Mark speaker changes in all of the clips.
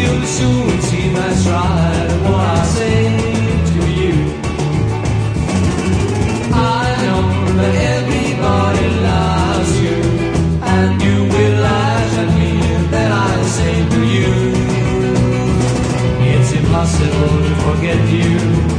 Speaker 1: you'll soon see that's right what I say to you. I know that everybody loves you, and you will me I say to you. It's impossible to forget you.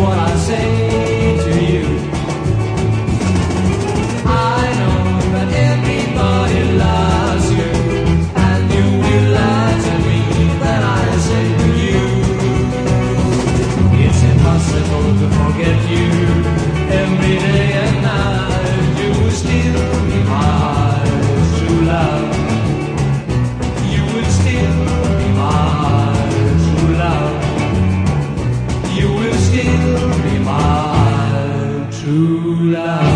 Speaker 1: what I say to you. I know that everybody and you will lie to me that I say to you. It's impossible to forget you every day. true love.